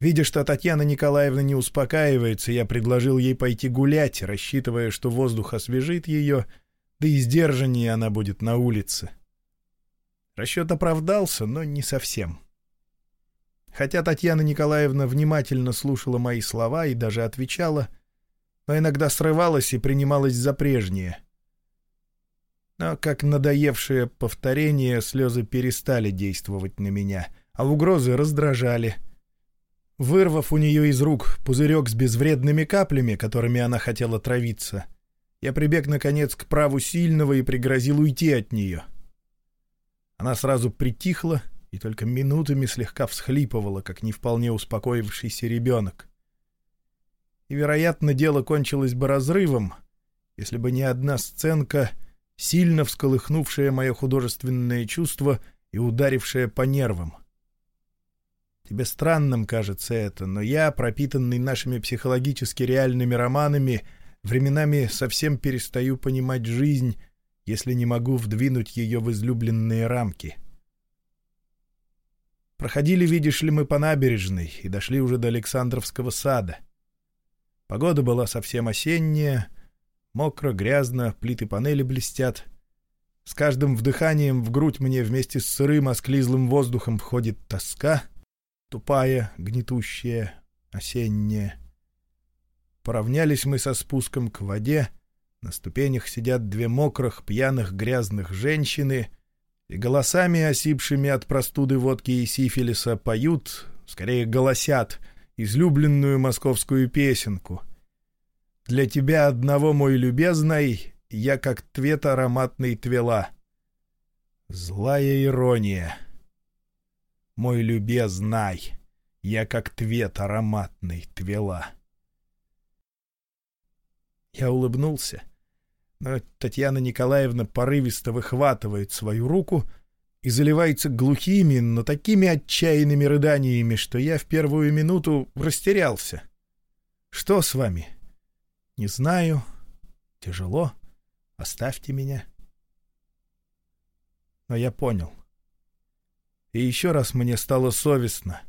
Видя, что Татьяна Николаевна не успокаивается, я предложил ей пойти гулять, рассчитывая, что воздух освежит ее, да и сдержаннее она будет на улице. Расчет оправдался, но не совсем. Хотя Татьяна Николаевна внимательно слушала мои слова и даже отвечала, но иногда срывалась и принималась за прежнее. Но, как надоевшее повторение, слезы перестали действовать на меня, а угрозы раздражали — Вырвав у нее из рук пузырек с безвредными каплями, которыми она хотела травиться, я прибег, наконец, к праву сильного и пригрозил уйти от нее. Она сразу притихла и только минутами слегка всхлипывала, как не вполне успокоившийся ребенок. И, вероятно, дело кончилось бы разрывом, если бы не одна сценка, сильно всколыхнувшая мое художественное чувство и ударившая по нервам. Тебе странным кажется это, но я, пропитанный нашими психологически реальными романами, временами совсем перестаю понимать жизнь, если не могу вдвинуть ее в излюбленные рамки. Проходили, видишь ли, мы по набережной и дошли уже до Александровского сада. Погода была совсем осенняя, мокро, грязно, плиты панели блестят. С каждым вдыханием в грудь мне вместе с сырым, осклизлым воздухом входит тоска — тупая, гнетущая, осенняя. Поравнялись мы со спуском к воде, на ступенях сидят две мокрых, пьяных, грязных женщины, и голосами, осипшими от простуды водки и сифилиса, поют, скорее голосят, излюбленную московскую песенку. «Для тебя одного, мой любезный, я как твет ароматный твела». Злая ирония — мой любезный, я как твет ароматный твела. Я улыбнулся, но Татьяна Николаевна порывисто выхватывает свою руку и заливается глухими, но такими отчаянными рыданиями, что я в первую минуту растерялся. «Что с вами?» «Не знаю. Тяжело. Оставьте меня». Но я понял. И еще раз мне стало совестно.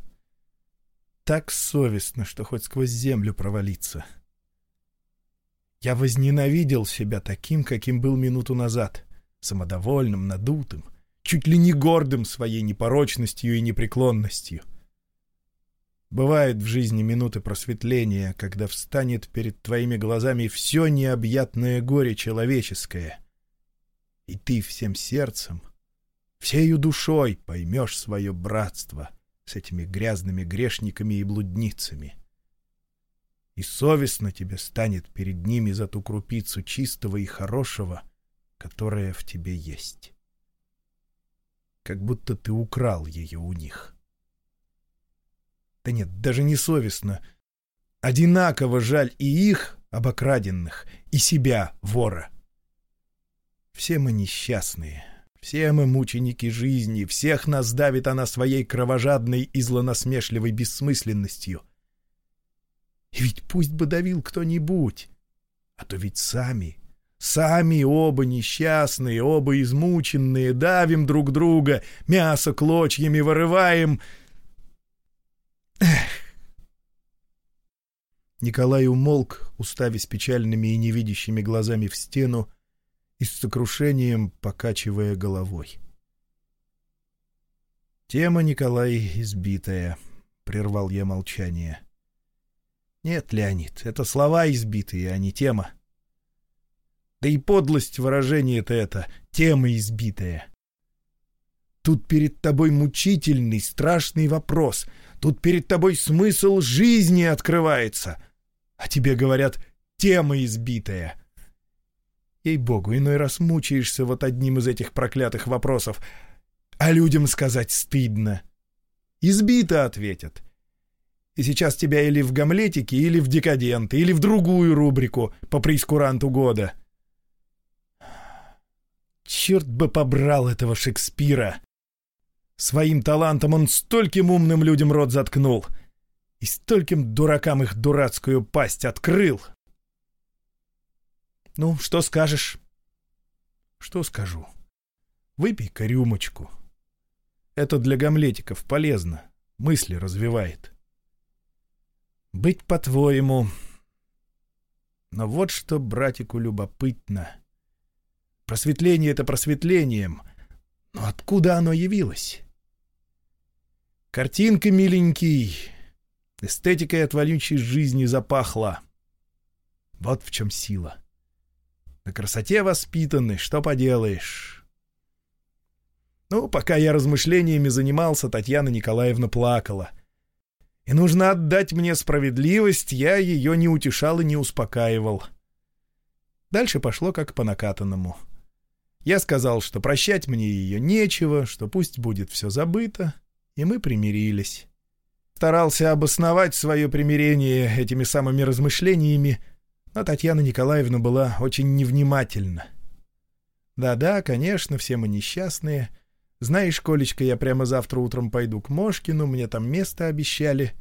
Так совестно, что хоть сквозь землю провалиться. Я возненавидел себя таким, каким был минуту назад, самодовольным, надутым, чуть ли не гордым своей непорочностью и непреклонностью. Бывают в жизни минуты просветления, когда встанет перед твоими глазами все необъятное горе человеческое, и ты всем сердцем — Всею душой поймешь свое братство с этими грязными грешниками и блудницами. И совестно тебе станет перед ними за ту крупицу чистого и хорошего, которая в тебе есть. Как будто ты украл ее у них. Да нет, даже не совестно. Одинаково жаль и их, обокраденных, и себя, вора. Все мы несчастные, все мы мученики жизни, всех нас давит она своей кровожадной и злонасмешливой бессмысленностью. И ведь пусть бы давил кто-нибудь, а то ведь сами, сами оба несчастные, оба измученные, давим друг друга, мясо клочьями вырываем. Эх! Николай умолк, уставясь печальными и невидящими глазами в стену, и с сокрушением покачивая головой. «Тема, Николай, избитая», — прервал я молчание. «Нет, Леонид, это слова избитые, а не тема. Да и подлость выражения-то это, тема избитая. Тут перед тобой мучительный, страшный вопрос. Тут перед тобой смысл жизни открывается. А тебе говорят «тема избитая». Ей-богу, иной раз мучаешься вот одним из этих проклятых вопросов. А людям сказать стыдно. Избито ответят. И сейчас тебя или в гамлетике, или в декаденты, или в другую рубрику по прескуранту года. Черт бы побрал этого Шекспира! Своим талантом он стольким умным людям рот заткнул и стольким дуракам их дурацкую пасть открыл, ну, что скажешь? Что скажу? Выпей-ка рюмочку. Это для гамлетиков полезно, мысли развивает. Быть по-твоему. Но вот что братику любопытно. Просветление — это просветлением. Но откуда оно явилось? Картинка, миленький, эстетикой от вонючей жизни запахла. Вот в чем сила. На красоте воспитаны, что поделаешь. Ну, пока я размышлениями занимался, Татьяна Николаевна плакала. И нужно отдать мне справедливость, я ее не утешал и не успокаивал. Дальше пошло как по накатанному. Я сказал, что прощать мне ее нечего, что пусть будет все забыто, и мы примирились. Старался обосновать свое примирение этими самыми размышлениями, но Татьяна Николаевна была очень невнимательна. Да-да, конечно, все мы несчастные. Знаешь, Колечка, я прямо завтра утром пойду к Мошкину, мне там место обещали.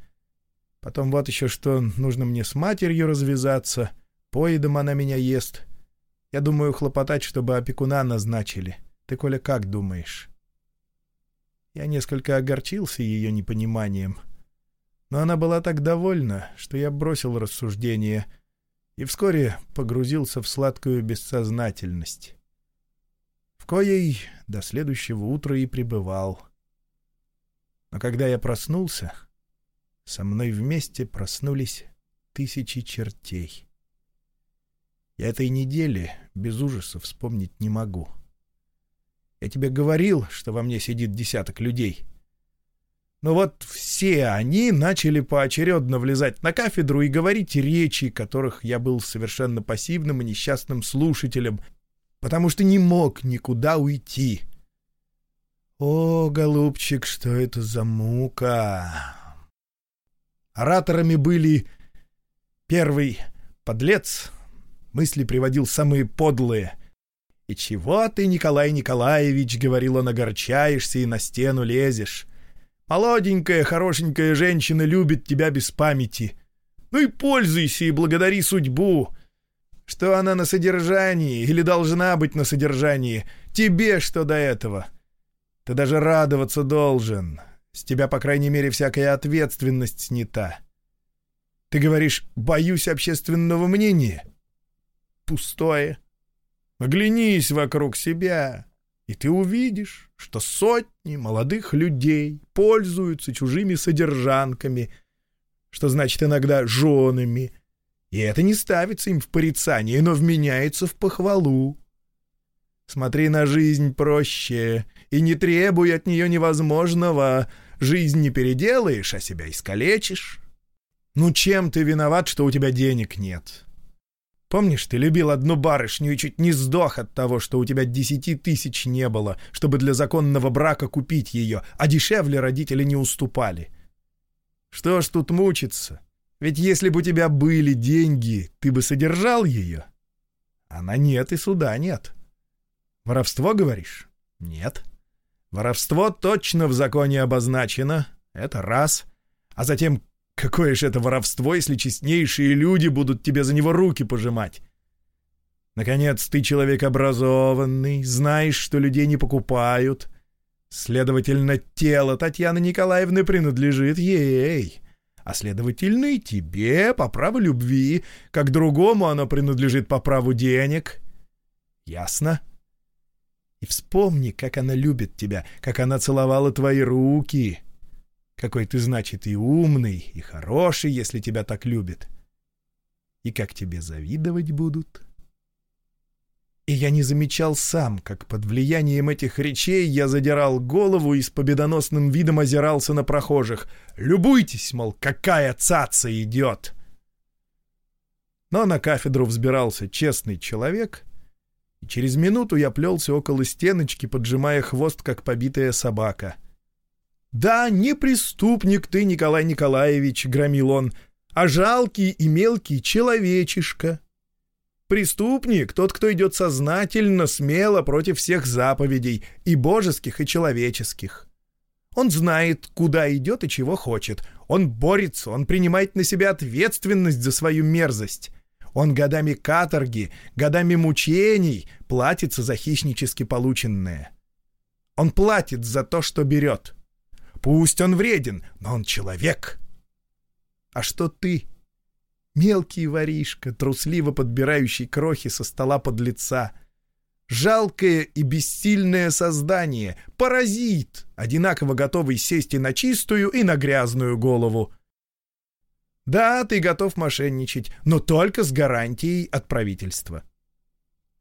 Потом вот еще что, нужно мне с матерью развязаться, поедом она меня ест. Я думаю хлопотать, чтобы опекуна назначили. Ты, Коля, как думаешь? Я несколько огорчился ее непониманием. Но она была так довольна, что я бросил рассуждение — и вскоре погрузился в сладкую бессознательность, в коей до следующего утра и пребывал. Но когда я проснулся, со мной вместе проснулись тысячи чертей. Я этой недели без ужаса вспомнить не могу. Я тебе говорил, что во мне сидит десяток людей — но вот все они начали поочередно влезать на кафедру и говорить речи, которых я был совершенно пассивным и несчастным слушателем, потому что не мог никуда уйти. О, голубчик, что это за мука! Ораторами были первый подлец, мысли приводил самые подлые. «И чего ты, Николай Николаевич, — говорил он, — огорчаешься и на стену лезешь? Молоденькая, хорошенькая женщина любит тебя без памяти. Ну и пользуйся и благодари судьбу. Что она на содержании или должна быть на содержании, тебе что до этого? Ты даже радоваться должен. С тебя, по крайней мере, всякая ответственность снята. Ты говоришь «боюсь общественного мнения». Пустое. Оглянись вокруг себя. И ты увидишь, что сотни молодых людей пользуются чужими содержанками, что значит иногда женами, и это не ставится им в порицание, но вменяется в похвалу. Смотри на жизнь проще и не требуй от нее невозможного. Жизнь не переделаешь, а себя искалечишь. Ну чем ты виноват, что у тебя денег нет? Помнишь, ты любил одну барышню и чуть не сдох от того, что у тебя десяти тысяч не было, чтобы для законного брака купить ее, а дешевле родители не уступали. Что ж тут мучиться? Ведь если бы у тебя были деньги, ты бы содержал ее. Она нет и суда нет. Воровство, говоришь? Нет. Воровство точно в законе обозначено. Это раз. А затем Какое же это воровство, если честнейшие люди будут тебе за него руки пожимать? Наконец, ты человек образованный, знаешь, что людей не покупают. Следовательно, тело Татьяны Николаевны принадлежит ей, а следовательно и тебе по праву любви, как другому оно принадлежит по праву денег. Ясно? И вспомни, как она любит тебя, как она целовала твои руки». Какой ты, значит, и умный, и хороший, если тебя так любят. И как тебе завидовать будут? И я не замечал сам, как под влиянием этих речей я задирал голову и с победоносным видом озирался на прохожих. «Любуйтесь, мол, какая цаца идет!» Но на кафедру взбирался честный человек, и через минуту я плелся около стеночки, поджимая хвост, как побитая собака — «Да, не преступник ты, Николай Николаевич», — громил он, — «а жалкий и мелкий человечишка». Преступник — тот, кто идет сознательно, смело против всех заповедей, и божеских, и человеческих. Он знает, куда идет и чего хочет. Он борется, он принимает на себя ответственность за свою мерзость. Он годами каторги, годами мучений платится за хищнически полученное. Он платит за то, что берет. Пусть он вреден, но он человек. А что ты? Мелкий воришка, трусливо подбирающий крохи со стола под лица. Жалкое и бессильное создание, паразит, одинаково готовый сесть и на чистую, и на грязную голову. Да, ты готов мошенничать, но только с гарантией от правительства.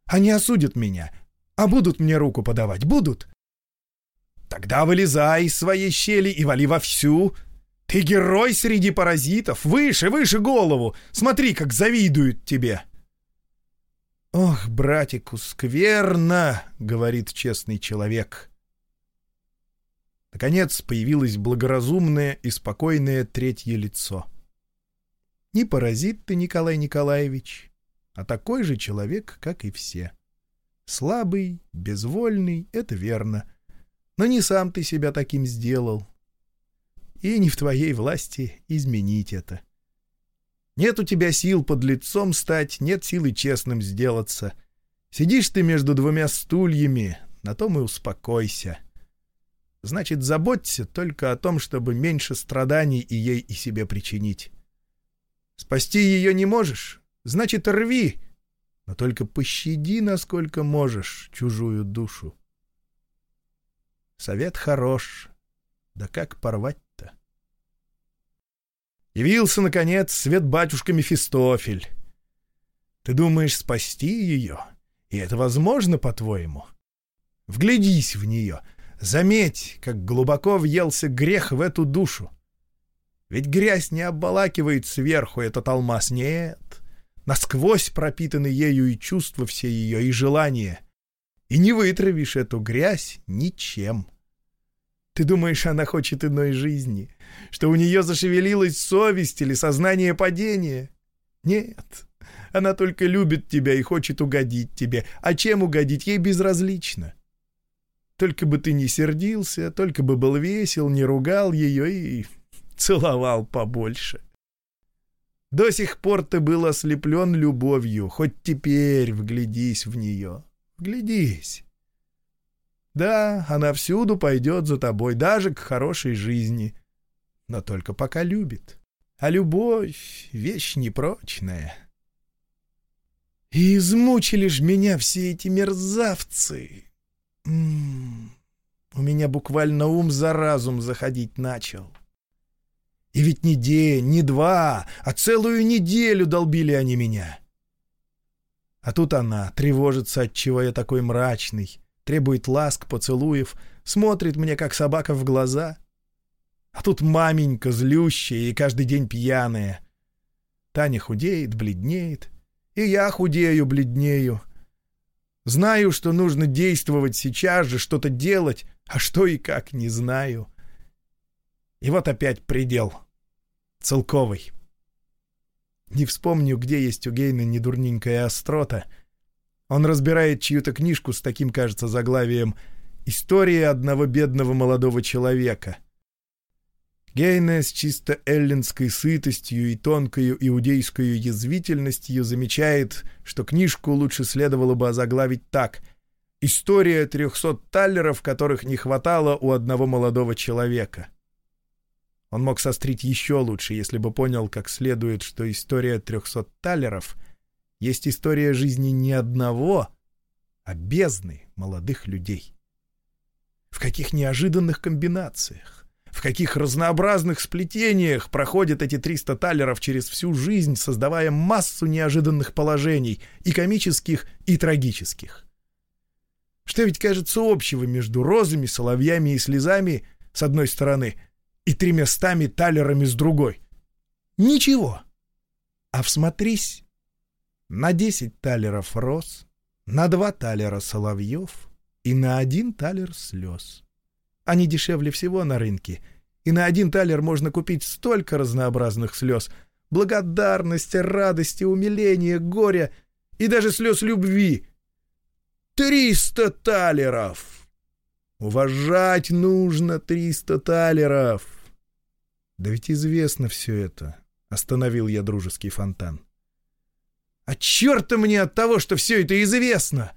Они осудят меня, а будут мне руку подавать, будут. Тогда вылезай из своей щели и вали вовсю. Ты герой среди паразитов, выше, выше голову. Смотри, как завидуют тебе. Ох, братику, скверно, говорит честный человек. Наконец появилось благоразумное и спокойное третье лицо. Не паразит ты, Николай Николаевич, а такой же человек, как и все. Слабый, безвольный — это верно — но не сам ты себя таким сделал. И не в твоей власти изменить это. Нет у тебя сил под лицом стать, нет силы честным сделаться. Сидишь ты между двумя стульями, на том и успокойся. Значит, заботься только о том, чтобы меньше страданий и ей, и себе причинить. Спасти ее не можешь? Значит, рви, но только пощади, насколько можешь, чужую душу. Совет хорош. Да как порвать-то? Явился, наконец, свет батюшка Мефистофель. Ты думаешь спасти ее? И это возможно, по-твоему? Вглядись в нее. Заметь, как глубоко въелся грех в эту душу. Ведь грязь не обволакивает сверху этот алмаз, нет. Насквозь пропитаны ею и чувства все ее, и желания — и не вытравишь эту грязь ничем. Ты думаешь, она хочет иной жизни? Что у нее зашевелилась совесть или сознание падения? Нет, она только любит тебя и хочет угодить тебе. А чем угодить, ей безразлично. Только бы ты не сердился, только бы был весел, не ругал ее и целовал побольше. До сих пор ты был ослеплен любовью, хоть теперь вглядись в нее. Глядись. Да, она всюду пойдет за тобой, даже к хорошей жизни. Но только пока любит. А любовь — вещь непрочная. И измучили ж меня все эти мерзавцы. М -м -м. У меня буквально ум за разум заходить начал. И ведь не день, не два, а целую неделю долбили они меня. А тут она тревожится, от чего я такой мрачный, требует ласк, поцелуев, смотрит мне, как собака, в глаза. А тут маменька злющая и каждый день пьяная. Таня худеет, бледнеет, и я худею, бледнею. Знаю, что нужно действовать сейчас же, что-то делать, а что и как, не знаю. И вот опять предел. Целковый. Не вспомню, где есть у Гейна недурненькая острота. Он разбирает чью-то книжку с таким, кажется, заглавием «История одного бедного молодого человека». Гейне с чисто эллинской сытостью и тонкою иудейскую язвительностью замечает, что книжку лучше следовало бы озаглавить так «История трехсот таллеров, которых не хватало у одного молодого человека». Он мог сострить еще лучше, если бы понял как следует, что история трехсот талеров есть история жизни не одного, а бездны молодых людей. В каких неожиданных комбинациях, в каких разнообразных сплетениях проходят эти триста талеров через всю жизнь, создавая массу неожиданных положений, и комических, и трагических. Что ведь кажется общего между розами, соловьями и слезами с одной стороны — и тремястами талерами с другой. Ничего. А всмотрись. На десять талеров роз, на два талера соловьев и на один талер слез. Они дешевле всего на рынке, и на один талер можно купить столько разнообразных слез — благодарности, радости, умиления, горя и даже слез любви. Триста талеров! Уважать нужно триста талеров. Да ведь известно все это. Остановил я дружеский фонтан. А черта мне от того, что все это известно!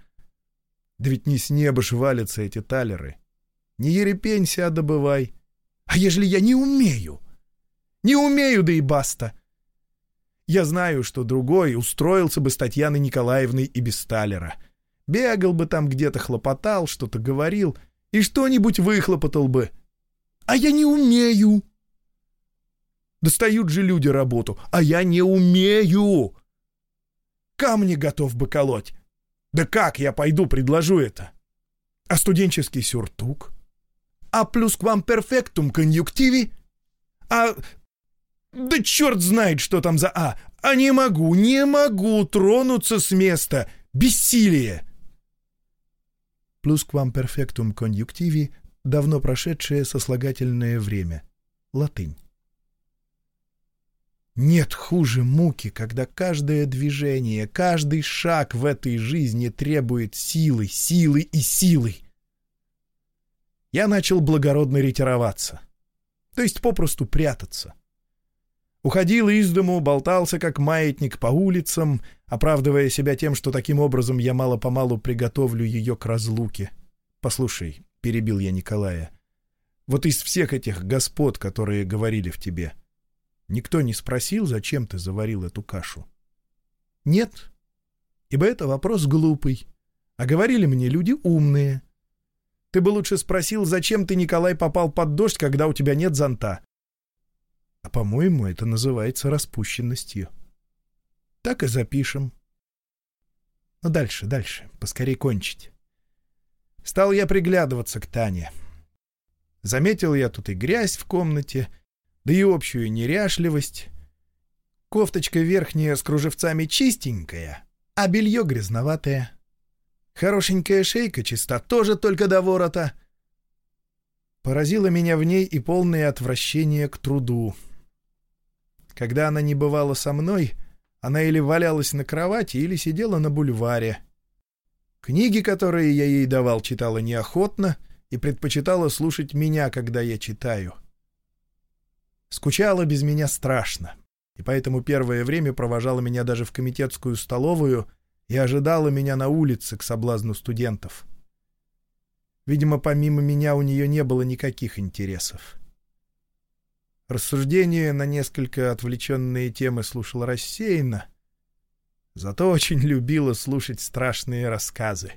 Да ведь не с неба ж валятся эти талеры. Не ерепенься, а добывай. А ежели я не умею? Не умею, да и баста. Я знаю, что другой устроился бы с Татьяной Николаевной и без Сталера. Бегал бы там где-то, хлопотал, что-то говорил и что-нибудь выхлопотал бы. А я не умею. Достают же люди работу, а я не умею. Камни готов бы колоть. Да как я пойду предложу это? А студенческий сюртук? А плюс к вам перфектум конъюнктиви? А... Да черт знает, что там за «а». А не могу, не могу тронуться с места. Бессилие. Плюс к вам перфектум конъюнктиви — давно прошедшее сослагательное время. Латынь. Нет хуже муки, когда каждое движение, каждый шаг в этой жизни требует силы, силы и силы. Я начал благородно ретироваться. То есть попросту прятаться. Уходил из дому, болтался как маятник по улицам, оправдывая себя тем, что таким образом я мало-помалу приготовлю ее к разлуке. «Послушай», — перебил я Николая, — «вот из всех этих господ, которые говорили в тебе, — Никто не спросил, зачем ты заварил эту кашу? Нет, ибо это вопрос глупый. А говорили мне люди умные. Ты бы лучше спросил, зачем ты, Николай, попал под дождь, когда у тебя нет зонта. А, по-моему, это называется распущенностью. Так и запишем. Ну, дальше, дальше, поскорей кончить. Стал я приглядываться к Тане. Заметил я тут и грязь в комнате, да и общую неряшливость. Кофточка верхняя с кружевцами чистенькая, а белье грязноватое. Хорошенькая шейка чиста, тоже только до ворота. Поразило меня в ней и полное отвращение к труду. Когда она не бывала со мной, она или валялась на кровати, или сидела на бульваре. Книги, которые я ей давал, читала неохотно и предпочитала слушать меня, когда я читаю. Скучала без меня страшно, и поэтому первое время провожала меня даже в комитетскую столовую и ожидала меня на улице к соблазну студентов. Видимо, помимо меня у нее не было никаких интересов. Рассуждения на несколько отвлеченные темы слушала рассеянно, зато очень любила слушать страшные рассказы.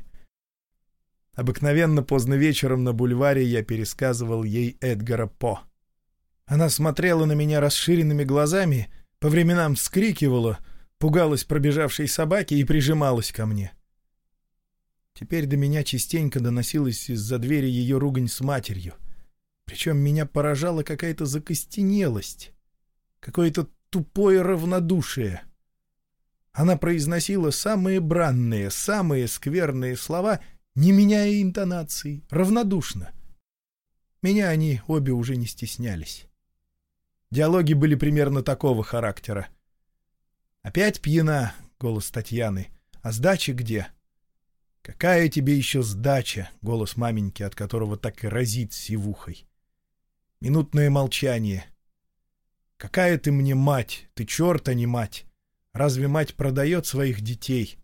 Обыкновенно поздно вечером на бульваре я пересказывал ей Эдгара По — она смотрела на меня расширенными глазами, по временам вскрикивала, пугалась пробежавшей собаки и прижималась ко мне. Теперь до меня частенько доносилась из-за двери ее ругань с матерью. Причем меня поражала какая-то закостенелость, какое-то тупое равнодушие. Она произносила самые бранные, самые скверные слова, не меняя интонаций, равнодушно. Меня они обе уже не стеснялись. Диалоги были примерно такого характера. «Опять пьяна», — голос Татьяны. «А сдача где?» «Какая тебе еще сдача?» — голос маменьки, от которого так и разит сивухой. Минутное молчание. «Какая ты мне мать? Ты черт, а не мать! Разве мать продает своих детей?»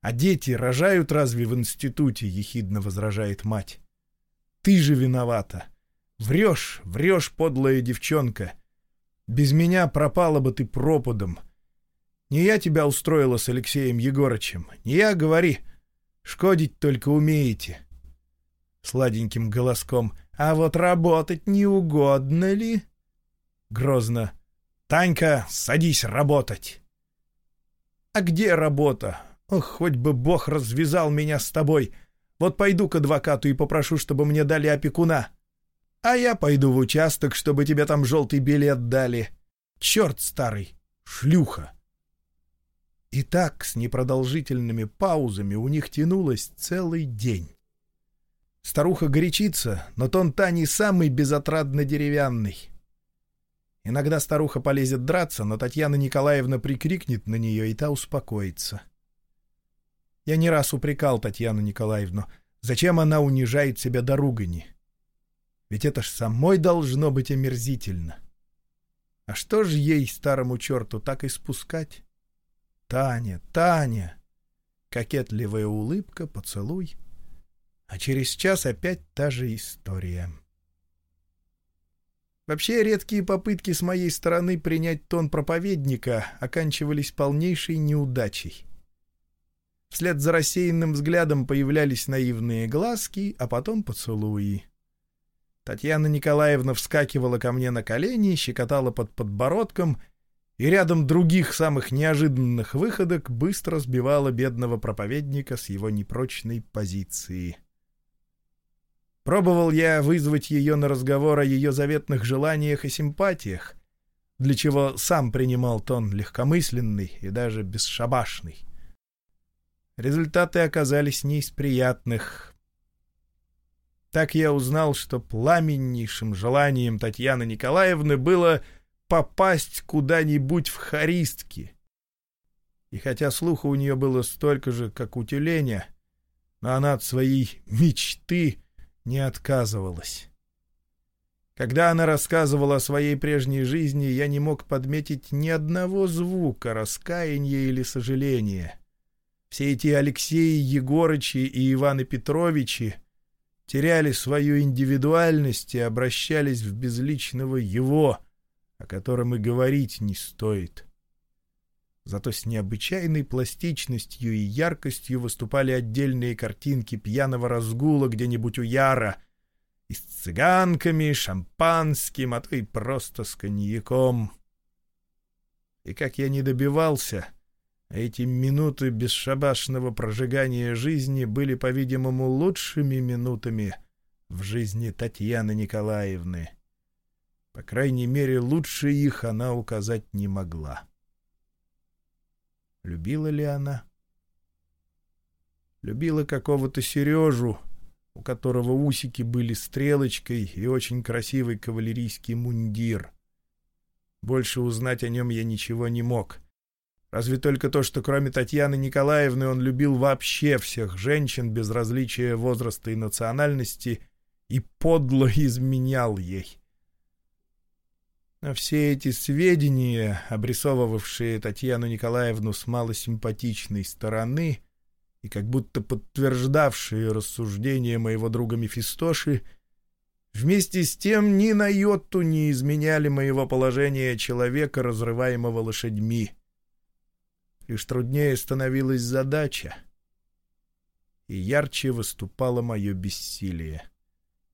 «А дети рожают разве в институте?» — ехидно возражает мать. «Ты же виновата!» Врешь, врешь, подлая девчонка. Без меня пропала бы ты пропадом. Не я тебя устроила с Алексеем Егорычем. Не я, говори. Шкодить только умеете. Сладеньким голоском. А вот работать не угодно ли? Грозно. Танька, садись работать. А где работа? Ох, хоть бы бог развязал меня с тобой. Вот пойду к адвокату и попрошу, чтобы мне дали опекуна. А я пойду в участок, чтобы тебе там желтый билет дали. Черт старый, шлюха. И так с непродолжительными паузами у них тянулось целый день. Старуха горячится, но тон Тани самый безотрадно деревянный. Иногда старуха полезет драться, но Татьяна Николаевна прикрикнет на нее, и та успокоится. Я не раз упрекал Татьяну Николаевну, зачем она унижает себя до ругани. Ведь это ж самой должно быть омерзительно. А что же ей, старому черту, так и спускать? Таня, Таня! Кокетливая улыбка, поцелуй. А через час опять та же история. Вообще редкие попытки с моей стороны принять тон проповедника оканчивались полнейшей неудачей. Вслед за рассеянным взглядом появлялись наивные глазки, а потом поцелуи. Татьяна Николаевна вскакивала ко мне на колени, щекотала под подбородком и рядом других самых неожиданных выходок быстро сбивала бедного проповедника с его непрочной позиции. Пробовал я вызвать ее на разговор о ее заветных желаниях и симпатиях, для чего сам принимал тон легкомысленный и даже бесшабашный. Результаты оказались не из приятных. Так я узнал, что пламеннейшим желанием Татьяны Николаевны было попасть куда-нибудь в харистки. И хотя слуха у нее было столько же, как у тюленя, но она от своей мечты не отказывалась. Когда она рассказывала о своей прежней жизни, я не мог подметить ни одного звука раскаяния или сожаления. Все эти Алексеи Егорычи и Иваны Петровичи теряли свою индивидуальность и обращались в безличного «его», о котором и говорить не стоит. Зато с необычайной пластичностью и яркостью выступали отдельные картинки пьяного разгула где-нибудь у Яра и с цыганками, шампанским, а то и просто с коньяком. И как я не добивался, эти минуты бесшабашного прожигания жизни были, по-видимому, лучшими минутами в жизни Татьяны Николаевны. По крайней мере, лучше их она указать не могла. Любила ли она? Любила какого-то Сережу, у которого усики были стрелочкой и очень красивый кавалерийский мундир. Больше узнать о нем я ничего не мог. Разве только то, что кроме Татьяны Николаевны он любил вообще всех женщин без различия возраста и национальности и подло изменял ей. Но все эти сведения, обрисовывавшие Татьяну Николаевну с малосимпатичной стороны и как будто подтверждавшие рассуждения моего друга Мефистоши, вместе с тем ни на йоту не изменяли моего положения человека, разрываемого лошадьми. Лишь труднее становилась задача, и ярче выступало мое бессилие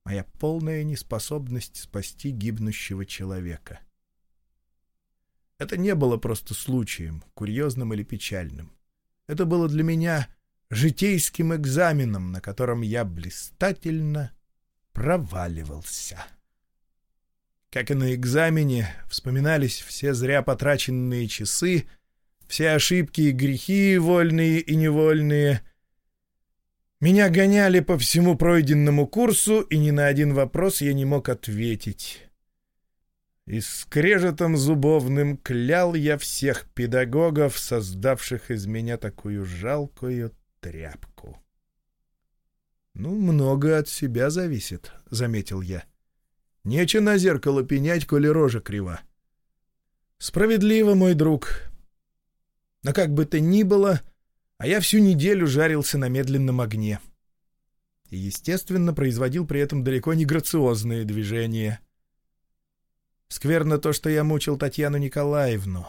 моя полная неспособность спасти гибнущего человека. Это не было просто случаем, курьезным или печальным. Это было для меня житейским экзаменом, на котором я блистательно проваливался. Как и на экзамене, вспоминались все зря потраченные часы, все ошибки и грехи, вольные и невольные, меня гоняли по всему пройденному курсу, и ни на один вопрос я не мог ответить. И скрежетом зубовным клял я всех педагогов, создавших из меня такую жалкую тряпку. «Ну, много от себя зависит», — заметил я. «Нече на зеркало пенять, коли рожа крива». «Справедливо, мой друг. Но как бы то ни было, а я всю неделю жарился на медленном огне. И, естественно, производил при этом далеко не грациозные движения. Скверно то, что я мучил Татьяну Николаевну.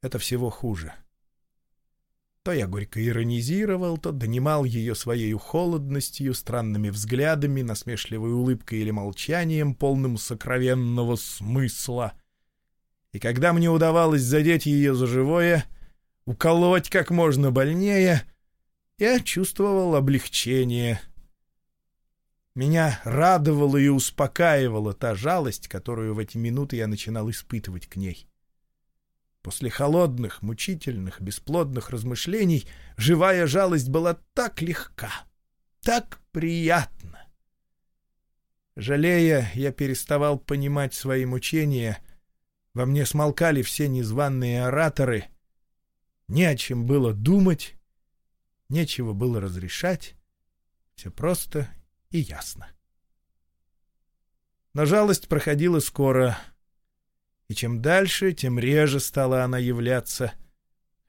Это всего хуже. То я горько иронизировал, то донимал ее своей холодностью, странными взглядами, насмешливой улыбкой или молчанием, полным сокровенного смысла. И когда мне удавалось задеть ее за живое — уколоть как можно больнее, я чувствовал облегчение. Меня радовала и успокаивала та жалость, которую в эти минуты я начинал испытывать к ней. После холодных, мучительных, бесплодных размышлений живая жалость была так легка, так приятна. Жалея, я переставал понимать свои мучения, во мне смолкали все незваные ораторы, не о чем было думать, нечего было разрешать. Все просто и ясно. Но жалость проходила скоро, и чем дальше, тем реже стала она являться,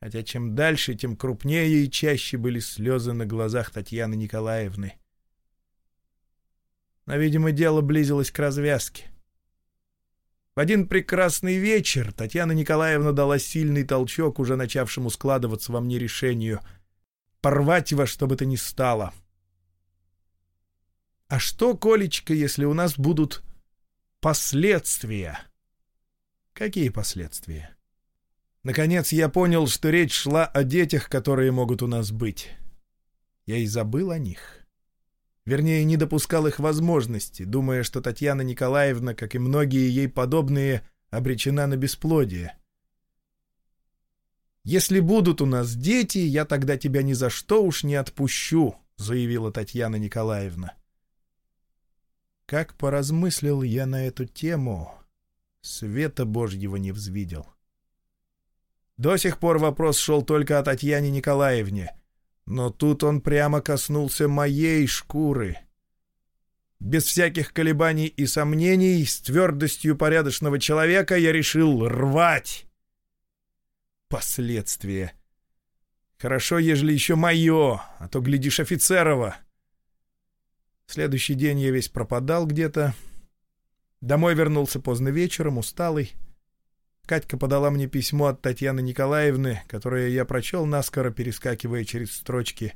хотя чем дальше, тем крупнее и чаще были слезы на глазах Татьяны Николаевны. Но, видимо, дело близилось к развязке. В один прекрасный вечер Татьяна Николаевна дала сильный толчок уже начавшему складываться во мне решению порвать во что бы то ни стало. А что, Колечка, если у нас будут последствия? Какие последствия? Наконец я понял, что речь шла о детях, которые могут у нас быть. Я и забыл о них. Вернее, не допускал их возможности, думая, что Татьяна Николаевна, как и многие ей подобные, обречена на бесплодие. «Если будут у нас дети, я тогда тебя ни за что уж не отпущу», — заявила Татьяна Николаевна. Как поразмыслил я на эту тему, света Божьего не взвидел. До сих пор вопрос шел только о Татьяне Николаевне, но тут он прямо коснулся моей шкуры. Без всяких колебаний и сомнений, с твердостью порядочного человека я решил рвать. Последствия. Хорошо, ежели еще мое, а то, глядишь, офицерова. Следующий день я весь пропадал где-то. Домой вернулся поздно вечером, усталый. Катька подала мне письмо от Татьяны Николаевны, которое я прочел наскоро, перескакивая через строчки.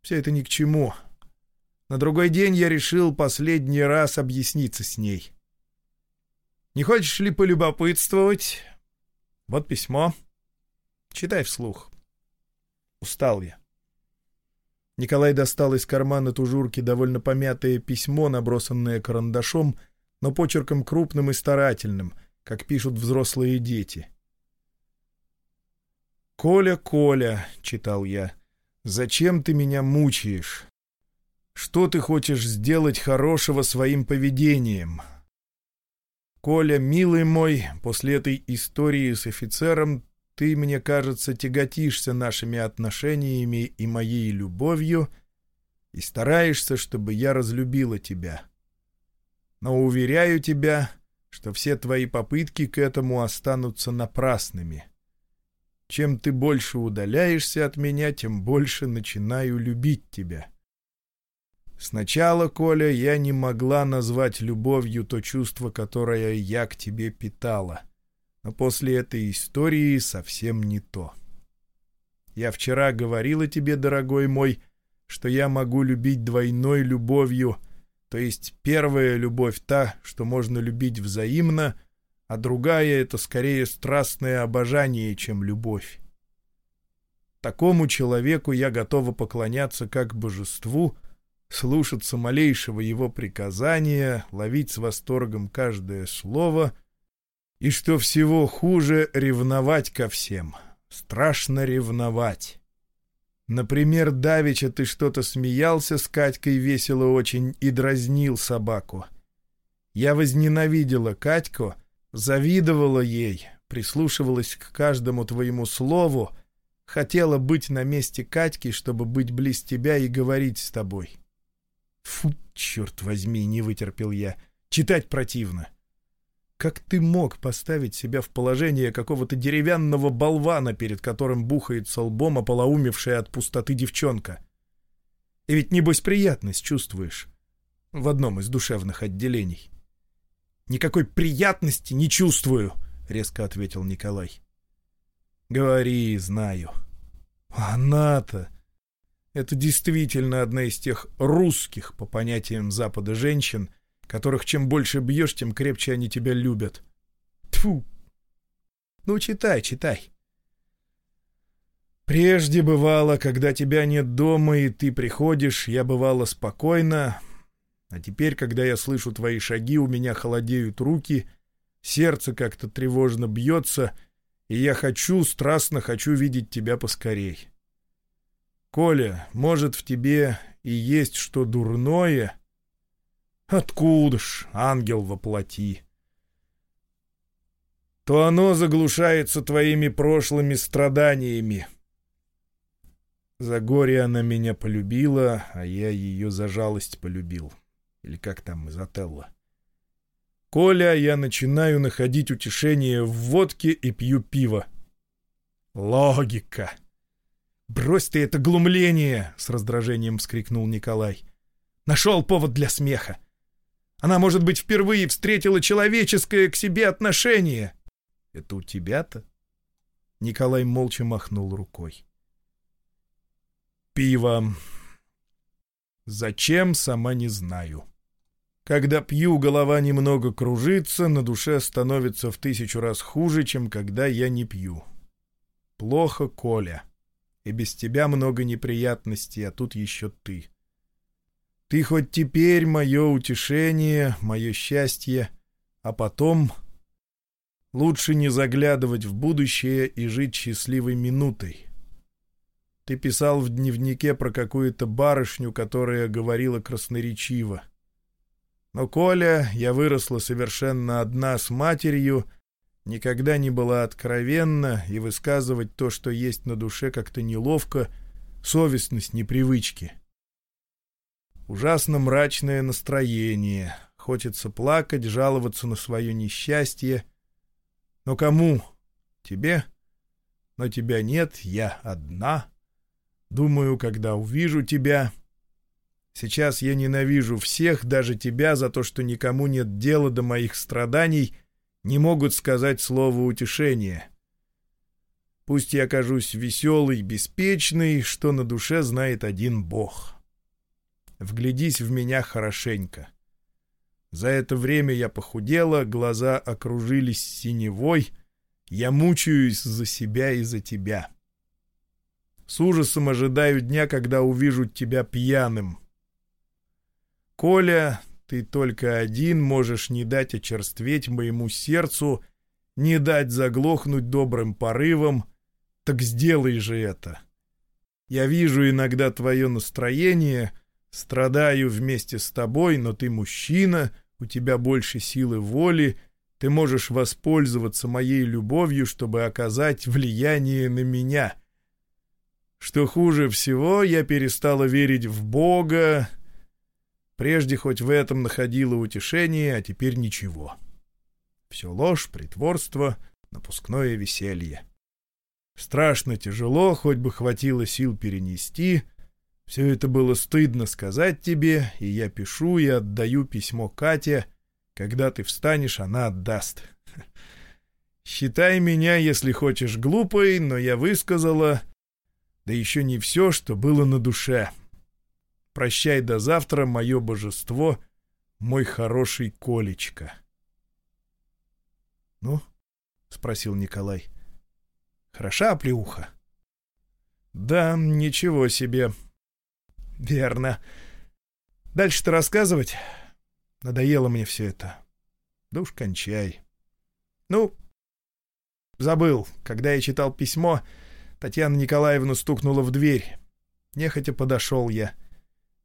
Все это ни к чему. На другой день я решил последний раз объясниться с ней. «Не хочешь ли полюбопытствовать?» «Вот письмо. Читай вслух». Устал я. Николай достал из кармана тужурки довольно помятое письмо, набросанное карандашом, но почерком крупным и старательным — как пишут взрослые дети. «Коля, Коля», — читал я, — «зачем ты меня мучаешь? Что ты хочешь сделать хорошего своим поведением?» «Коля, милый мой, после этой истории с офицером ты, мне кажется, тяготишься нашими отношениями и моей любовью и стараешься, чтобы я разлюбила тебя. Но, уверяю тебя, что все твои попытки к этому останутся напрасными. Чем ты больше удаляешься от меня, тем больше начинаю любить тебя. Сначала, Коля, я не могла назвать любовью то чувство, которое я к тебе питала. Но после этой истории совсем не то. Я вчера говорила тебе, дорогой мой, что я могу любить двойной любовью — то есть первая любовь та, что можно любить взаимно, а другая — это скорее страстное обожание, чем любовь. Такому человеку я готова поклоняться как божеству, слушаться малейшего его приказания, ловить с восторгом каждое слово и, что всего хуже, ревновать ко всем. Страшно ревновать. Например, давеча ты что-то смеялся с Катькой весело очень и дразнил собаку. Я возненавидела Катьку, завидовала ей, прислушивалась к каждому твоему слову, хотела быть на месте Катьки, чтобы быть близ тебя и говорить с тобой. Фу, черт возьми, не вытерпел я. Читать противно. Как ты мог поставить себя в положение какого-то деревянного болвана, перед которым бухается лбом ополоумевшая от пустоты девчонка? И ведь, небось, приятность чувствуешь в одном из душевных отделений. «Никакой приятности не чувствую», — резко ответил Николай. «Говори, знаю». «Она-то...» Это действительно одна из тех русских, по понятиям Запада, женщин, которых чем больше бьешь, тем крепче они тебя любят. Тфу. Ну, читай, читай. Прежде бывало, когда тебя нет дома и ты приходишь, я бывала спокойно, а теперь, когда я слышу твои шаги, у меня холодеют руки, сердце как-то тревожно бьется, и я хочу, страстно хочу видеть тебя поскорей. Коля, может, в тебе и есть что дурное, Откуда ж, ангел воплоти? То оно заглушается твоими прошлыми страданиями. За горе она меня полюбила, а я ее за жалость полюбил. Или как там из Отелла. Коля, я начинаю находить утешение в водке и пью пиво. Логика! «Брось ты это глумление!» — с раздражением вскрикнул Николай. «Нашел повод для смеха. Она, может быть, впервые встретила человеческое к себе отношение. Это у тебя-то? Николай молча махнул рукой. Пиво. Зачем, сама не знаю. Когда пью, голова немного кружится, на душе становится в тысячу раз хуже, чем когда я не пью. Плохо, Коля. И без тебя много неприятностей, а тут еще ты. Ты хоть теперь мое утешение, мое счастье, а потом лучше не заглядывать в будущее и жить счастливой минутой. Ты писал в дневнике про какую-то барышню, которая говорила красноречиво. Но, Коля, я выросла совершенно одна с матерью, никогда не была откровенна, и высказывать то, что есть на душе, как-то неловко, совестность непривычки. Ужасно мрачное настроение. Хочется плакать, жаловаться на свое несчастье. Но кому? Тебе? Но тебя нет, я одна. Думаю, когда увижу тебя... Сейчас я ненавижу всех, даже тебя, за то, что никому нет дела до моих страданий, не могут сказать слово утешения. Пусть я окажусь веселый, беспечный, что на душе знает один Бог». Вглядись в меня хорошенько. За это время я похудела, глаза окружились синевой, я мучаюсь за себя и за тебя. С ужасом ожидаю дня, когда увижу тебя пьяным. Коля, ты только один можешь не дать очерстветь моему сердцу, не дать заглохнуть добрым порывом, так сделай же это. Я вижу иногда твое настроение — Страдаю вместе с тобой, но ты мужчина, у тебя больше силы воли, ты можешь воспользоваться моей любовью, чтобы оказать влияние на меня. Что хуже всего, я перестала верить в Бога. Прежде хоть в этом находила утешение, а теперь ничего. Все ложь, притворство, напускное веселье. Страшно тяжело, хоть бы хватило сил перенести — все это было стыдно сказать тебе, и я пишу и отдаю письмо Кате. Когда ты встанешь, она отдаст. Считай меня, если хочешь, глупой, но я высказала, да еще не все, что было на душе. Прощай до завтра, мое божество, мой хороший Колечка. — Ну? — спросил Николай. — Хороша оплеуха? — Да, ничего себе, — Верно. Дальше-то рассказывать? Надоело мне все это. Да уж кончай. Ну, забыл. Когда я читал письмо, Татьяна Николаевна стукнула в дверь. Нехотя подошел я.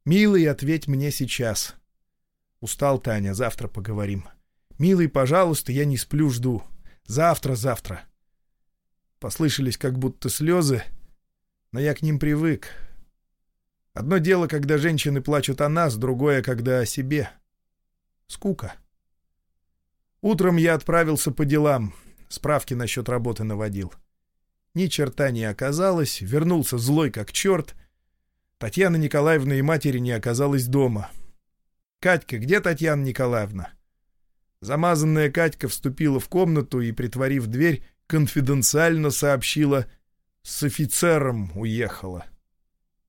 «Милый, ответь мне сейчас». «Устал, Таня, завтра поговорим». «Милый, пожалуйста, я не сплю, жду. Завтра, завтра». Послышались как будто слезы, но я к ним привык. Одно дело, когда женщины плачут о нас, другое, когда о себе. Скука. Утром я отправился по делам, справки насчет работы наводил. Ни черта не оказалось, вернулся злой как черт. Татьяна Николаевна и матери не оказалась дома. «Катька, где Татьяна Николаевна?» Замазанная Катька вступила в комнату и, притворив дверь, конфиденциально сообщила «С офицером уехала».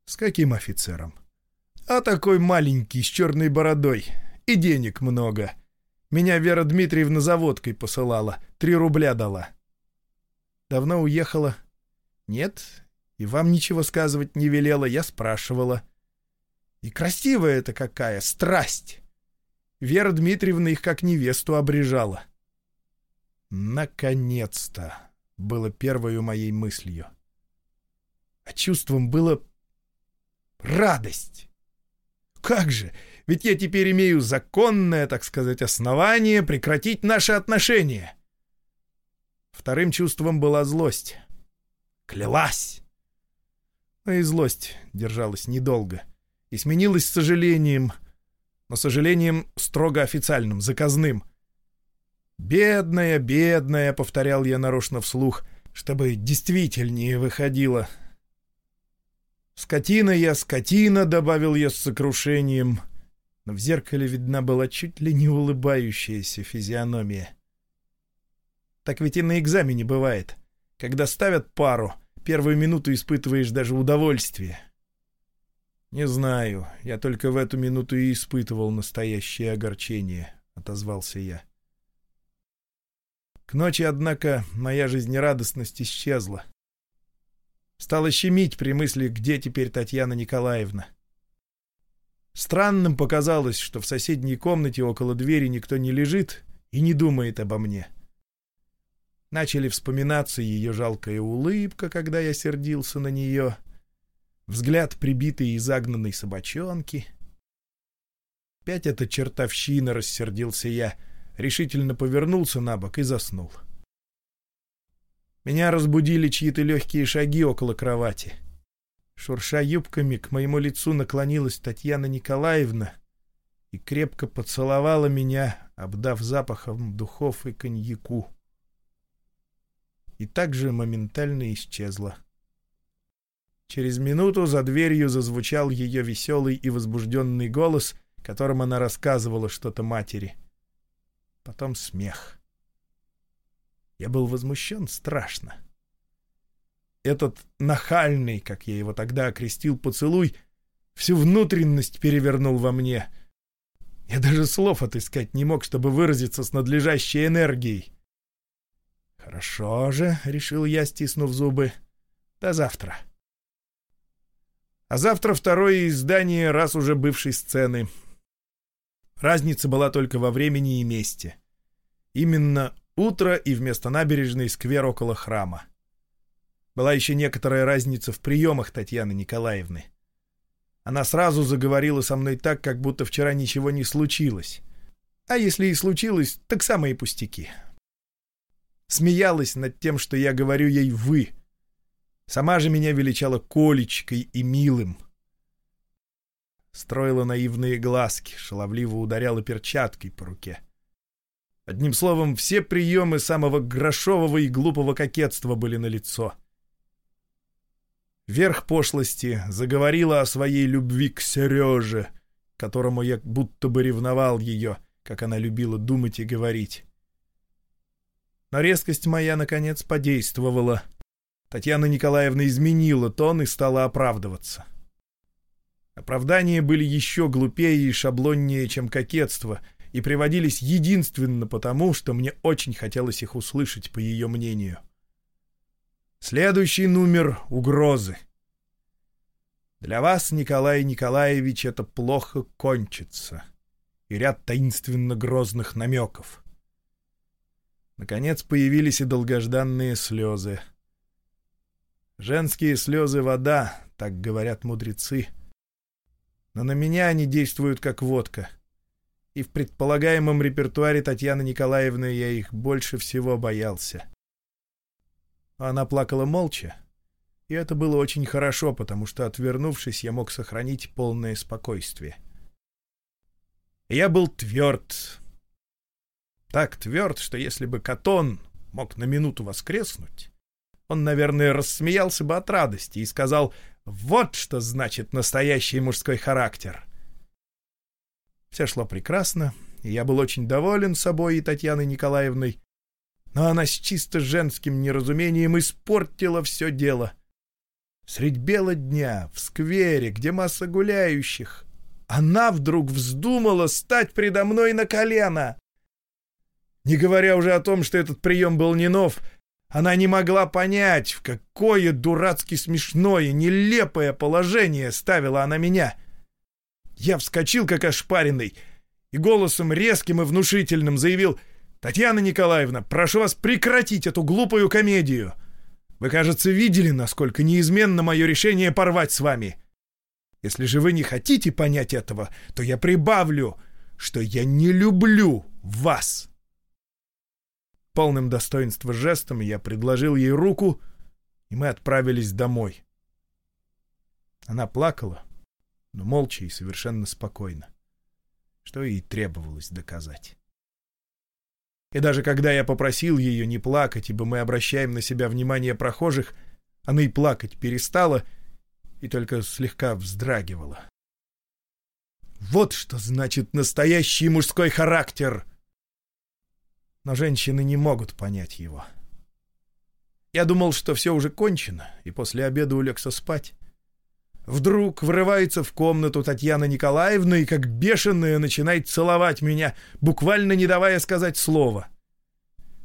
«С каким офицером?» «А такой маленький, с черной бородой. И денег много. Меня Вера Дмитриевна за водкой посылала. Три рубля дала». «Давно уехала?» «Нет. И вам ничего сказывать не велела. Я спрашивала». «И красивая это какая! Страсть!» Вера Дмитриевна их как невесту обрежала. «Наконец-то!» — было первой моей мыслью. А чувством было радость. Как же, ведь я теперь имею законное, так сказать, основание прекратить наши отношения. Вторым чувством была злость. Клялась. Но и злость держалась недолго и сменилась сожалением, но сожалением строго официальным, заказным. «Бедная, бедная», — повторял я нарочно вслух, чтобы действительнее выходило — «Скотина я, скотина», — добавил я с сокрушением. но в зеркале видна была чуть ли не улыбающаяся физиономия. Так ведь и на экзамене бывает. Когда ставят пару, первую минуту испытываешь даже удовольствие. «Не знаю, я только в эту минуту и испытывал настоящее огорчение», — отозвался я. К ночи, однако, моя жизнерадостность исчезла. Стало щемить при мысли, где теперь Татьяна Николаевна. Странным показалось, что в соседней комнате около двери никто не лежит и не думает обо мне. Начали вспоминаться ее жалкая улыбка, когда я сердился на нее, взгляд прибитой и загнанной собачонки. Опять эта чертовщина, рассердился я, решительно повернулся на бок и заснул. Меня разбудили чьи-то легкие шаги около кровати — Шурша юбками, к моему лицу наклонилась Татьяна Николаевна и крепко поцеловала меня, обдав запахом духов и коньяку. И также моментально исчезла. Через минуту за дверью зазвучал ее веселый и возбужденный голос, которым она рассказывала что-то матери. Потом смех. Я был возмущен страшно. Этот нахальный, как я его тогда окрестил, поцелуй всю внутренность перевернул во мне. Я даже слов отыскать не мог, чтобы выразиться с надлежащей энергией. «Хорошо же», — решил я, стиснув зубы. «До завтра». А завтра второе издание раз уже бывшей сцены. Разница была только во времени и месте. Именно утро и вместо набережной сквер около храма. Была еще некоторая разница в приемах Татьяны Николаевны. Она сразу заговорила со мной так, как будто вчера ничего не случилось. А если и случилось, так самые пустяки. Смеялась над тем, что я говорю ей «вы». Сама же меня величала Колечкой и Милым. Строила наивные глазки, шаловливо ударяла перчаткой по руке. Одним словом, все приемы самого грошового и глупого кокетства были налицо. лицо верх пошлости, заговорила о своей любви к Сереже, которому я будто бы ревновал ее, как она любила думать и говорить. Но резкость моя, наконец, подействовала. Татьяна Николаевна изменила тон и стала оправдываться. Оправдания были еще глупее и шаблоннее, чем кокетство, и приводились единственно потому, что мне очень хотелось их услышать, по ее мнению. — Следующий номер — угрозы. Для вас, Николай Николаевич, это плохо кончится. И ряд таинственно грозных намеков. Наконец появились и долгожданные слезы. Женские слезы — вода, так говорят мудрецы. Но на меня они действуют как водка. И в предполагаемом репертуаре Татьяны Николаевны я их больше всего боялся. Она плакала молча, и это было очень хорошо, потому что, отвернувшись, я мог сохранить полное спокойствие. Я был тверд. Так тверд, что если бы Катон мог на минуту воскреснуть, он, наверное, рассмеялся бы от радости и сказал «Вот что значит настоящий мужской характер». Все шло прекрасно, и я был очень доволен собой и Татьяной Николаевной, но она с чисто женским неразумением испортила все дело. Средь бела дня, в сквере, где масса гуляющих, она вдруг вздумала стать предо мной на колено. Не говоря уже о том, что этот прием был не нов, она не могла понять, в какое дурацки смешное, нелепое положение ставила она меня. Я вскочил, как ошпаренный, и голосом резким и внушительным заявил — «Татьяна Николаевна, прошу вас прекратить эту глупую комедию. Вы, кажется, видели, насколько неизменно мое решение порвать с вами. Если же вы не хотите понять этого, то я прибавлю, что я не люблю вас». Полным достоинства жестом я предложил ей руку, и мы отправились домой. Она плакала, но молча и совершенно спокойно, что и требовалось доказать. И даже когда я попросил ее не плакать, ибо мы обращаем на себя внимание прохожих, она и плакать перестала и только слегка вздрагивала. Вот что значит настоящий мужской характер! Но женщины не могут понять его. Я думал, что все уже кончено, и после обеда улегся спать. Вдруг врывается в комнату Татьяна Николаевна и, как бешеная, начинает целовать меня, буквально не давая сказать слова.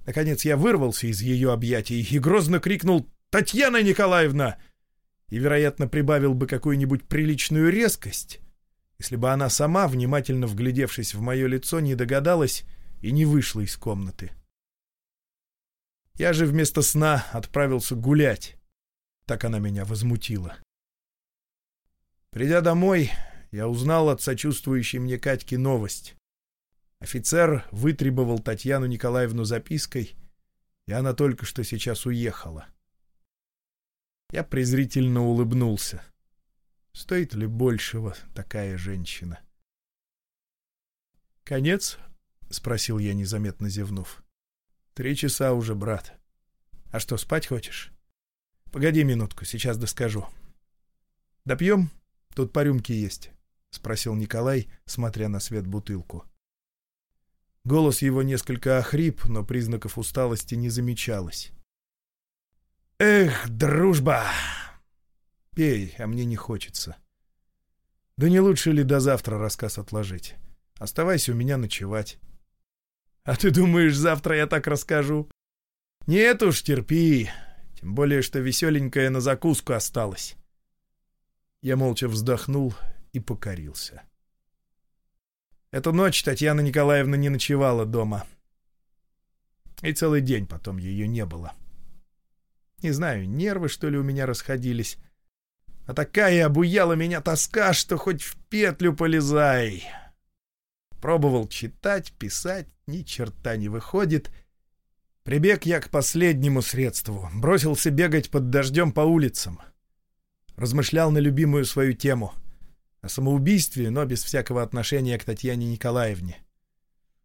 Наконец я вырвался из ее объятий и грозно крикнул «Татьяна Николаевна!» и, вероятно, прибавил бы какую-нибудь приличную резкость, если бы она сама, внимательно вглядевшись в мое лицо, не догадалась и не вышла из комнаты. Я же вместо сна отправился гулять. Так она меня возмутила. Придя домой, я узнал от сочувствующей мне Катьки новость. Офицер вытребовал Татьяну Николаевну запиской, и она только что сейчас уехала. Я презрительно улыбнулся. Стоит ли большего такая женщина? «Конец?» — спросил я, незаметно зевнув. «Три часа уже, брат. А что, спать хочешь?» «Погоди минутку, сейчас доскажу». «Допьем? Тут по рюмке есть», — спросил Николай, смотря на свет бутылку. Голос его несколько охрип, но признаков усталости не замечалось. «Эх, дружба!» «Пей, а мне не хочется». «Да не лучше ли до завтра рассказ отложить? Оставайся у меня ночевать». «А ты думаешь, завтра я так расскажу?» «Нет уж, терпи. Тем более, что веселенькая на закуску осталась». Я молча вздохнул и покорился. Эту ночь Татьяна Николаевна не ночевала дома. И целый день потом ее не было. Не знаю, нервы, что ли, у меня расходились. А такая обуяла меня тоска, что хоть в петлю полезай. Пробовал читать, писать, ни черта не выходит. Прибег я к последнему средству. Бросился бегать под дождем по улицам. Размышлял на любимую свою тему. О самоубийстве, но без всякого отношения к Татьяне Николаевне.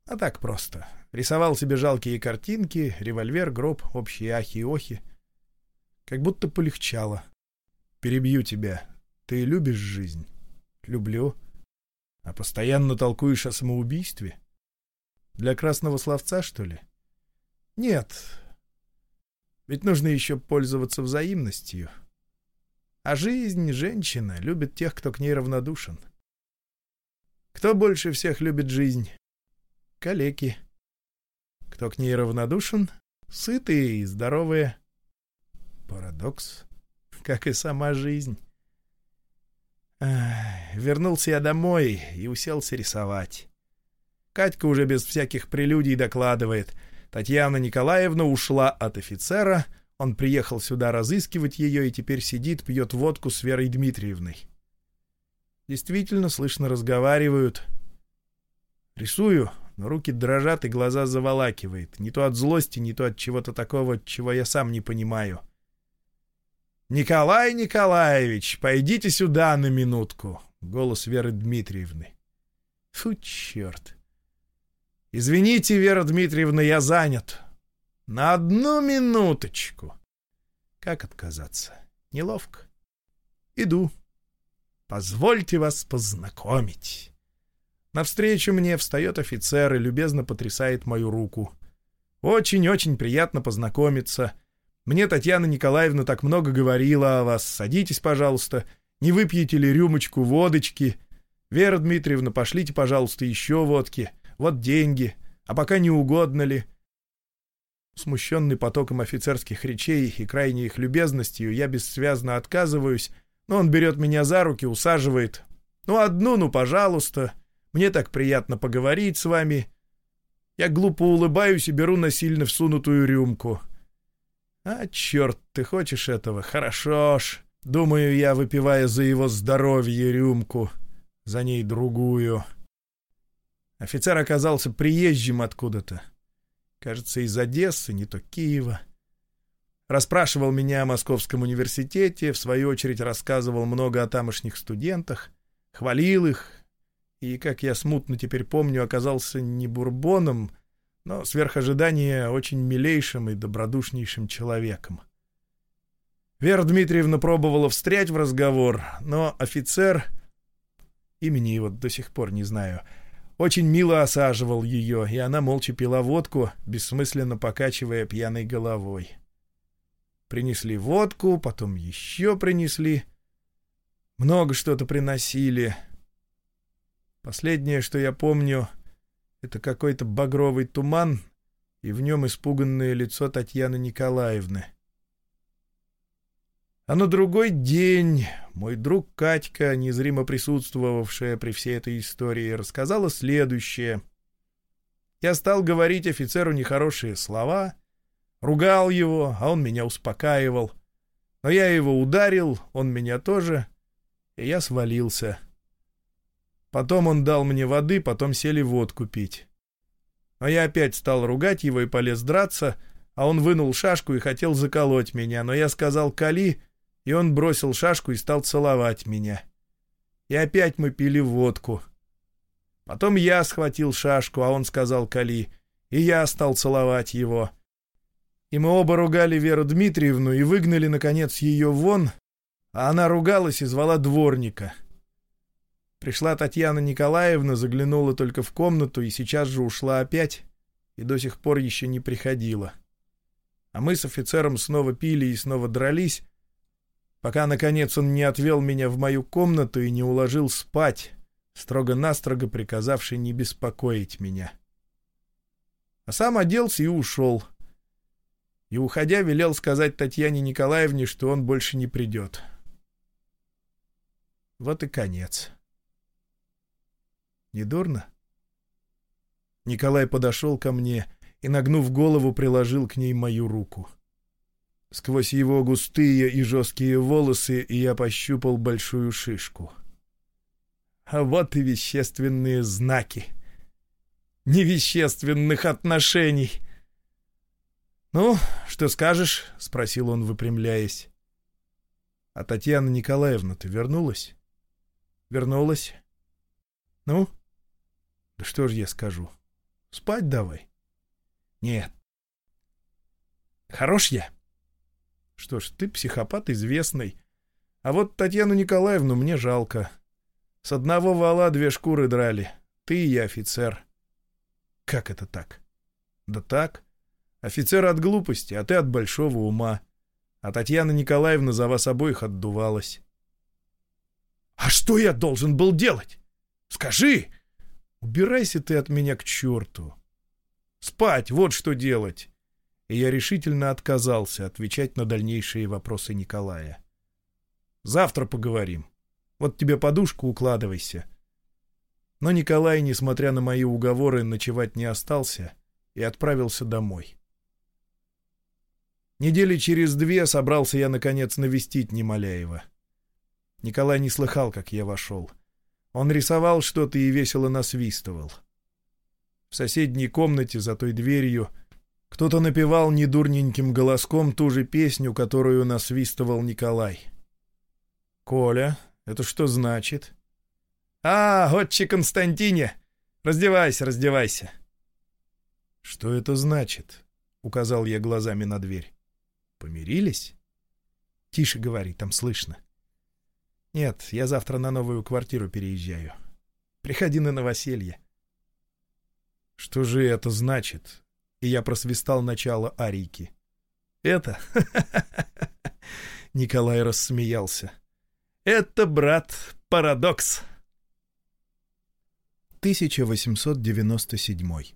А так просто. Рисовал себе жалкие картинки, револьвер, гроб, общие ахи и охи — как будто полегчало. Перебью тебя. Ты любишь жизнь? Люблю. А постоянно толкуешь о самоубийстве? Для красного словца, что ли? Нет. Ведь нужно еще пользоваться взаимностью. А жизнь, женщина, любит тех, кто к ней равнодушен. Кто больше всех любит жизнь? Калеки. Кто к ней равнодушен? Сытые и здоровые. Парадокс, как и сама жизнь. Ах, вернулся я домой и уселся рисовать. Катька уже без всяких прелюдий докладывает. Татьяна Николаевна ушла от офицера, он приехал сюда разыскивать ее и теперь сидит, пьет водку с Верой Дмитриевной. Действительно, слышно, разговаривают. Рисую, но руки дрожат и глаза заволакивает. Не то от злости, не то от чего-то такого, чего я сам не понимаю. — «Николай Николаевич, пойдите сюда на минутку!» — голос Веры Дмитриевны. Фу, черт! «Извините, Вера Дмитриевна, я занят. На одну минуточку!» Как отказаться? Неловко. Иду. Позвольте вас познакомить. Навстречу мне встает офицер и любезно потрясает мою руку. Очень-очень приятно познакомиться — мне Татьяна Николаевна так много говорила о вас. Садитесь, пожалуйста. Не выпьете ли рюмочку водочки? Вера Дмитриевна, пошлите, пожалуйста, еще водки. Вот деньги. А пока не угодно ли?» Смущенный потоком офицерских речей и крайней их любезностью, я бессвязно отказываюсь, но он берет меня за руки, усаживает. «Ну, одну, ну, пожалуйста. Мне так приятно поговорить с вами». Я глупо улыбаюсь и беру насильно всунутую рюмку — «А, черт, ты хочешь этого? Хорошо ж!» Думаю я, выпивая за его здоровье рюмку, за ней другую. Офицер оказался приезжим откуда-то. Кажется, из Одессы, не то Киева. Расспрашивал меня о Московском университете, в свою очередь рассказывал много о тамошних студентах, хвалил их, и, как я смутно теперь помню, оказался не бурбоном, но сверх ожидания очень милейшим и добродушнейшим человеком. Вера Дмитриевна пробовала встрять в разговор, но офицер, имени его до сих пор не знаю, очень мило осаживал ее, и она молча пила водку, бессмысленно покачивая пьяной головой. Принесли водку, потом еще принесли. Много что-то приносили. Последнее, что я помню, это какой-то багровый туман, и в нем испуганное лицо Татьяны Николаевны. А на другой день мой друг Катька, незримо присутствовавшая при всей этой истории, рассказала следующее. Я стал говорить офицеру нехорошие слова, ругал его, а он меня успокаивал. Но я его ударил, он меня тоже, и я свалился. Потом он дал мне воды, потом сели водку пить. А я опять стал ругать его и полез драться, а он вынул шашку и хотел заколоть меня, но я сказал «Кали», и он бросил шашку и стал целовать меня. И опять мы пили водку. Потом я схватил шашку, а он сказал Кали, и я стал целовать его. И мы оба ругали Веру Дмитриевну и выгнали, наконец, ее вон, а она ругалась и звала дворника. Пришла Татьяна Николаевна, заглянула только в комнату и сейчас же ушла опять, и до сих пор еще не приходила. А мы с офицером снова пили и снова дрались, пока, наконец, он не отвел меня в мою комнату и не уложил спать, строго-настрого приказавший не беспокоить меня. А сам оделся и ушел. И, уходя, велел сказать Татьяне Николаевне, что он больше не придет. Вот и конец. Не дурно? Николай подошел ко мне и, нагнув голову, приложил к ней мою руку. — Сквозь его густые и жесткие волосы я пощупал большую шишку. А вот и вещественные знаки. Невещественных отношений. «Ну, что скажешь?» — спросил он, выпрямляясь. «А Татьяна Николаевна-то вернулась?» «Вернулась?» «Ну?» «Да что ж я скажу? Спать давай?» «Нет». «Хорош я?» Что ж, ты психопат известный. А вот Татьяну Николаевну мне жалко. С одного вала две шкуры драли. Ты и я офицер. Как это так? Да так. Офицер от глупости, а ты от большого ума. А Татьяна Николаевна за вас обоих отдувалась. А что я должен был делать? Скажи! Убирайся ты от меня к черту. Спать, вот что делать и я решительно отказался отвечать на дальнейшие вопросы Николая. «Завтра поговорим. Вот тебе подушку укладывайся». Но Николай, несмотря на мои уговоры, ночевать не остался и отправился домой. Недели через две собрался я, наконец, навестить Немоляева. Николай не слыхал, как я вошел. Он рисовал что-то и весело насвистывал. В соседней комнате за той дверью — кто-то напевал недурненьким голоском ту же песню, которую насвистывал Николай. «Коля, это что значит?» «А, отче Константине! Раздевайся, раздевайся!» «Что это значит?» — указал я глазами на дверь. «Помирились?» «Тише говори, там слышно». «Нет, я завтра на новую квартиру переезжаю. Приходи на новоселье». «Что же это значит?» И я просвистал начало арийки. «Это?» — Николай рассмеялся. «Это, брат, парадокс!» 1897